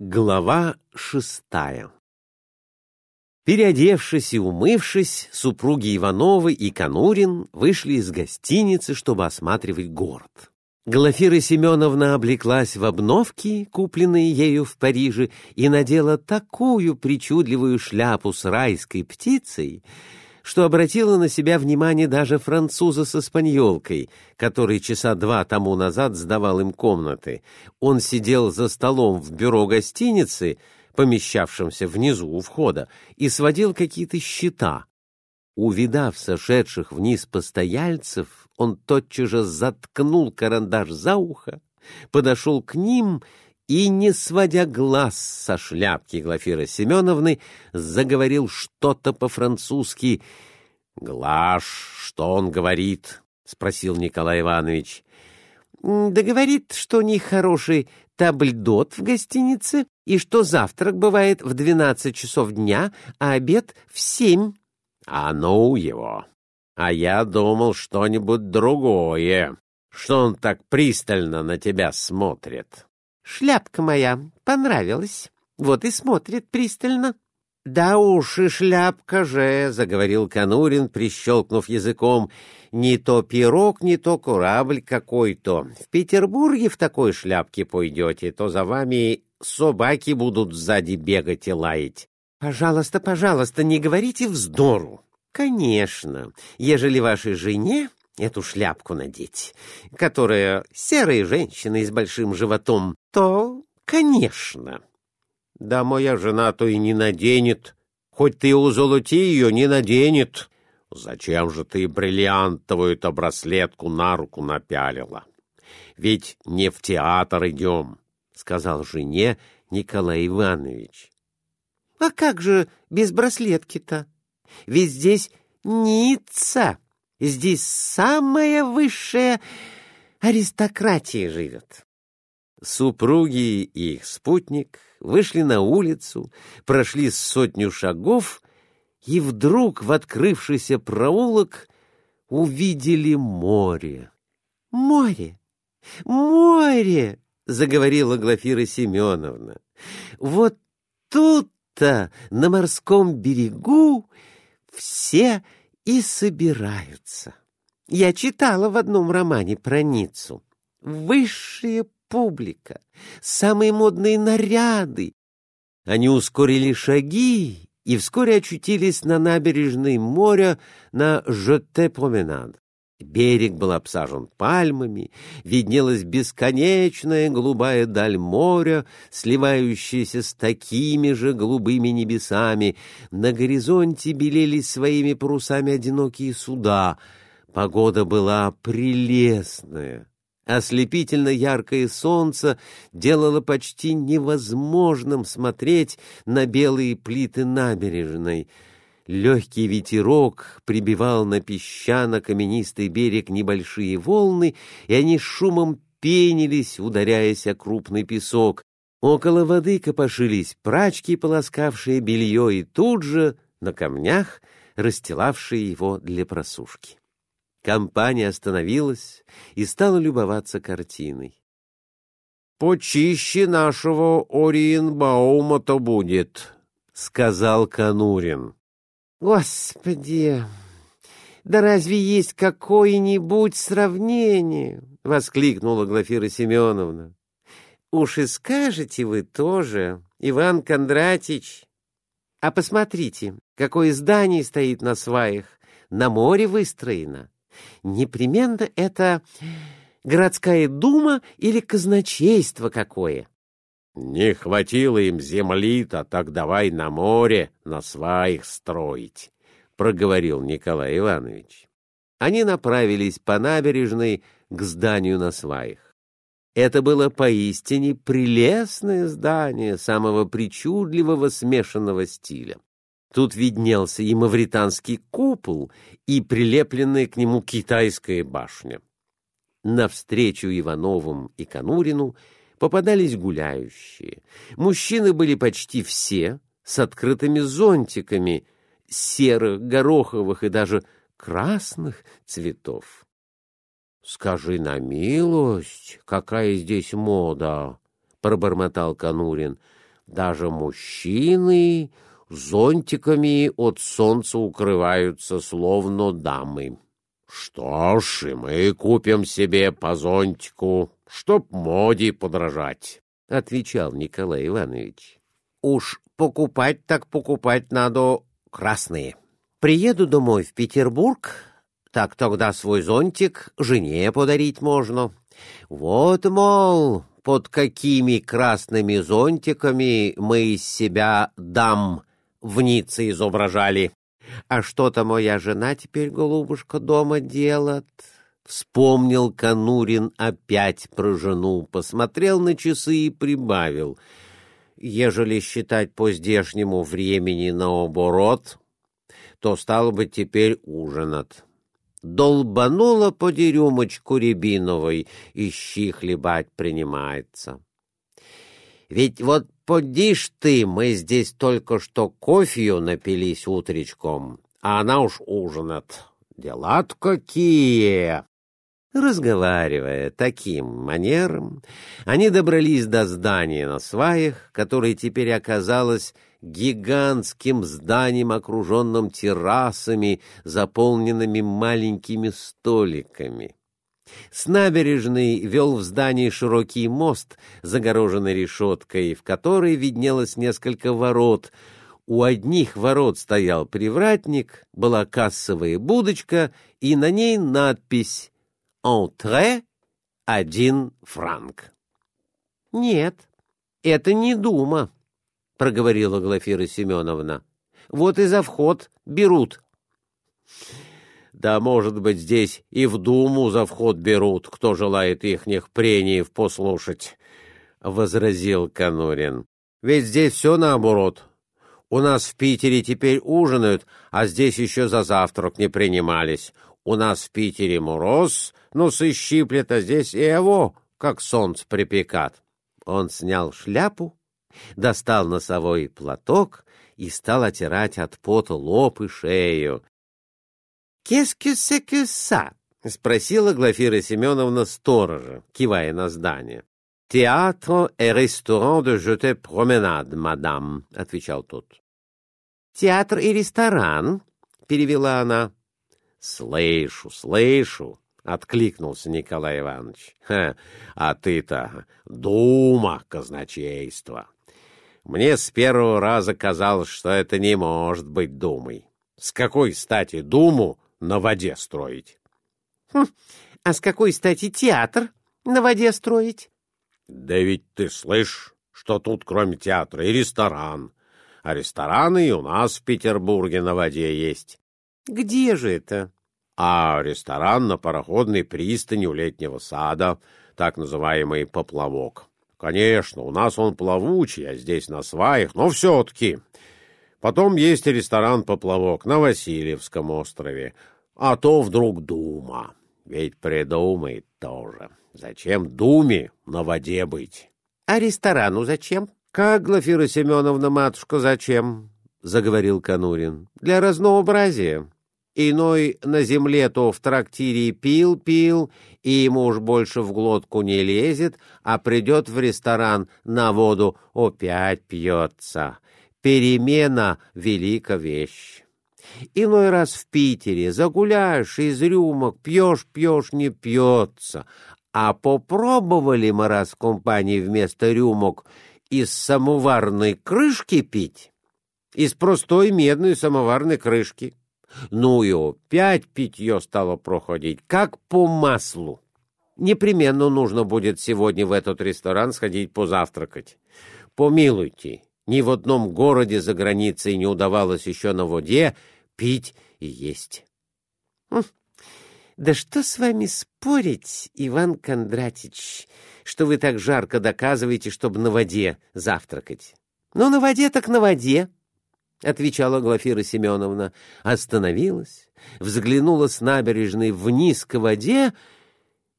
Глава шестая Переодевшись и умывшись, супруги Ивановы и Конурин вышли из гостиницы, чтобы осматривать город. Глафира Семеновна облеклась в обновки, купленные ею в Париже, и надела такую причудливую шляпу с райской птицей, что обратила на себя внимание даже француза с испаньолкой, который часа два тому назад сдавал им комнаты. Он сидел за столом в бюро гостиницы, помещавшемся внизу у входа, и сводил какие-то счета. Увидав сошедших вниз постояльцев, он тотчас же заткнул карандаш за ухо, подошел к ним и, не сводя глаз со шляпки Глафиры Семеновны, заговорил что-то по-французски. — Глаш, что он говорит? — спросил Николай Иванович. — Да говорит, что у хороший табльдот в гостинице и что завтрак бывает в двенадцать часов дня, а обед в семь. — А ну его! А я думал что-нибудь другое. Что он так пристально на тебя смотрит? — Шляпка моя понравилась, вот и смотрит пристально. — Да уж и шляпка же, — заговорил Конурин, прищелкнув языком, — не то пирог, не то корабль какой-то. В Петербурге в такой шляпке пойдете, то за вами собаки будут сзади бегать и лаять. — Пожалуйста, пожалуйста, не говорите вздору. — Конечно, ежели вашей жене эту шляпку надеть, которая серая женщина с большим животом, то, конечно. Да моя жена то и не наденет. Хоть ты узолоти ее, не наденет. Зачем же ты бриллиантовую-то браслетку на руку напялила? Ведь не в театр идем, — сказал жене Николай Иванович. — А как же без браслетки-то? Ведь здесь Ницца. Здесь самая высшая аристократия живет. Супруги и их спутник вышли на улицу, прошли сотню шагов и вдруг в открывшийся проулок увидели море. — Море! Море! — заговорила Глафира Семеновна. — Вот тут-то, на морском берегу, все и собираются. Я читала в одном романе про Ниццу. Высшая публика, самые модные наряды. Они ускорили шаги и вскоре очутились на набережной моря на Жоте-Променад. Берег был обсажен пальмами, виднелась бесконечная голубая даль моря, сливающаяся с такими же голубыми небесами. На горизонте белели своими парусами одинокие суда. Погода была прелестная. Ослепительно яркое солнце делало почти невозможным смотреть на белые плиты набережной — Легкий ветерок прибивал на песчано-каменистый берег небольшие волны, и они шумом пенились, ударяясь о крупный песок. Около воды копошились прачки, полоскавшие белье, и тут же на камнях расстилавшие его для просушки. Компания остановилась и стала любоваться картиной. — Почище нашего Ориенбаума-то будет, — сказал Конурин. Господи, да разве есть какое-нибудь сравнение? воскликнула Глафира Семеновна. Уж и скажете вы тоже, Иван Кондратич. А посмотрите, какое здание стоит на сваях, на море выстроено. Непременно это городская дума или казначейство какое. Не хватило им земли-то, так давай на море, на сваях строить, — проговорил Николай Иванович. Они направились по набережной к зданию на сваях. Это было поистине прелестное здание самого причудливого смешанного стиля. Тут виднелся и мавританский купол, и прилепленная к нему китайская башня. Навстречу Ивановым и Конурину — попадались гуляющие. Мужчины были почти все с открытыми зонтиками серых, гороховых и даже красных цветов. — Скажи на милость, какая здесь мода! — пробормотал Конурин. Даже мужчины зонтиками от солнца укрываются, словно дамы. — Что ж, и мы купим себе по зонтику, чтоб моде подражать, — отвечал Николай Иванович. — Уж покупать так покупать надо красные. Приеду домой в Петербург, так тогда свой зонтик жене подарить можно. Вот, мол, под какими красными зонтиками мы из себя дам в Ницце изображали. А что-то моя жена теперь, голубушка, дома делает. Вспомнил Конурин опять про жену, посмотрел на часы и прибавил. Ежели считать по здешнему времени наоборот, то, стало быть, теперь ужинат. Долбанула по рюмочку рябиновой, ищи хлебать принимается. Ведь вот поди ж ты, мы здесь только что кофею напились утречком, а она уж ужинат. Дела-то какие! Разговаривая таким манером, они добрались до здания на сваях, которое теперь оказалось гигантским зданием, окруженным террасами, заполненными маленькими столиками. С набережной вел в здание широкий мост, загороженный решеткой, в которой виднелось несколько ворот. У одних ворот стоял привратник, была кассовая будочка, и на ней надпись «Ентре один франк». «Нет, это не дума», — проговорила Глафира Семеновна. «Вот и за вход берут». Да, может быть, здесь и в Думу за вход берут, кто желает ихних прений послушать, — возразил Конурин. — Ведь здесь все наоборот. У нас в Питере теперь ужинают, а здесь еще за завтрак не принимались. У нас в Питере мороз, ну, сыщиплет, а здесь и его, как солнце припекат. Он снял шляпу, достал носовой платок и стал отирать от пота лоб и шею. «Qu'est-ce que спросила Глафира Семеновна сторожа, кивая на здание. «Театр и ресторан de jeté променад, мадам», — отвечал тот. «Театр и ресторан», — перевела она. «Слышу, слышу», — откликнулся Николай Иванович. Ха, «А ты-то дума казначейства. Мне с первого раза казалось, что это не может быть думой. С какой стати думу на воде строить?» хм, «А с какой стати театр на воде строить?» «Да ведь ты слышь, что тут кроме театра и ресторан. А рестораны и у нас в Петербурге на воде есть. Где же это? А ресторан на пароходной пристани у летнего сада, так называемый поплавок. Конечно, у нас он плавучий, а здесь на сваях, но все-таки. Потом есть ресторан «Поплавок» на Васильевском острове. А то вдруг Дума. Ведь придумает тоже. Зачем Думе на воде быть? А ресторану зачем? Как, Глафира Семеновна, матушка, зачем? — заговорил Конурин. — Для разнообразия. Иной на земле то в трактире пил-пил, и ему уж больше в глотку не лезет, а придет в ресторан на воду, опять пьется. Перемена — велика вещь. Иной раз в Питере загуляешь из рюмок, пьешь-пьешь, не пьется. А попробовали мы раз в компании вместо рюмок из самоварной крышки пить? из простой медной самоварной крышки. Ну и опять питье стало проходить, как по маслу. Непременно нужно будет сегодня в этот ресторан сходить позавтракать. Помилуйте, ни в одном городе за границей не удавалось еще на воде пить и есть. Хм, да что с вами спорить, Иван Кондратич, что вы так жарко доказываете, чтобы на воде завтракать? Ну, на воде так на воде. — отвечала Глафира Семеновна, остановилась, взглянула с набережной вниз к воде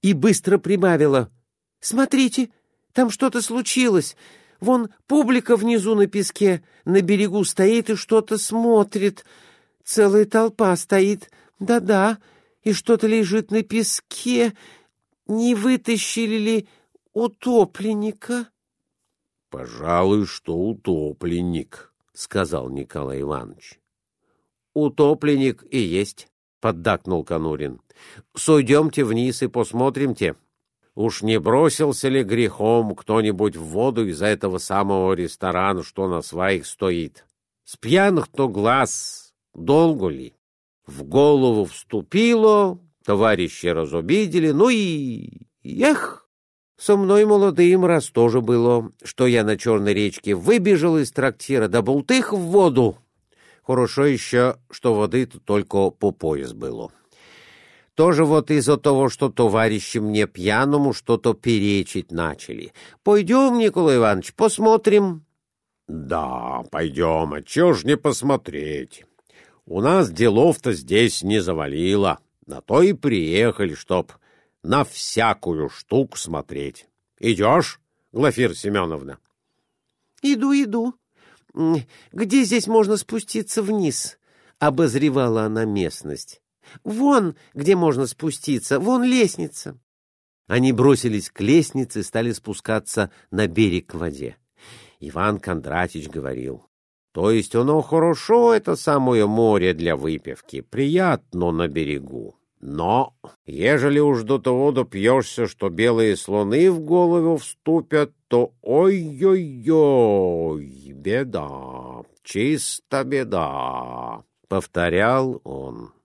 и быстро прибавила. — Смотрите, там что-то случилось. Вон публика внизу на песке, на берегу стоит и что-то смотрит. Целая толпа стоит. Да-да, и что-то лежит на песке. Не вытащили ли утопленника? — пожалуй, что утопленник, — сказал Николай Иванович. — Утопленник и есть, — поддакнул Конурин. — Сойдемте вниз и посмотримте. Уж не бросился ли грехом кто-нибудь в воду из этого самого ресторана, что на своих стоит? С пьяных-то глаз долго ли? В голову вступило, товарищи разобидели, ну и... Эх! Со мной молодым раз тоже было, что я на Черной речке выбежал из трактира, да болтых в воду. Хорошо еще, что воды тут только по пояс было. Тоже вот из-за того, что товарищи мне пьяному что-то перечить начали. Пойдем, Николай Иванович, посмотрим. — Да, пойдем, а чего ж не посмотреть? У нас делов-то здесь не завалило, на то и приехали, чтоб на всякую штуку смотреть. Идешь, Глафира Семеновна? — Иду, иду. Где здесь можно спуститься вниз? — обозревала она местность. — Вон, где можно спуститься, вон лестница. Они бросились к лестнице и стали спускаться на берег к воде. Иван Кондратич говорил. То есть оно хорошо, это самое море для выпивки, приятно на берегу. Но, ежели уж до того допьешься, что белые слоны в голову вступят, то ой-ой-ой, беда, чисто беда, — повторял он.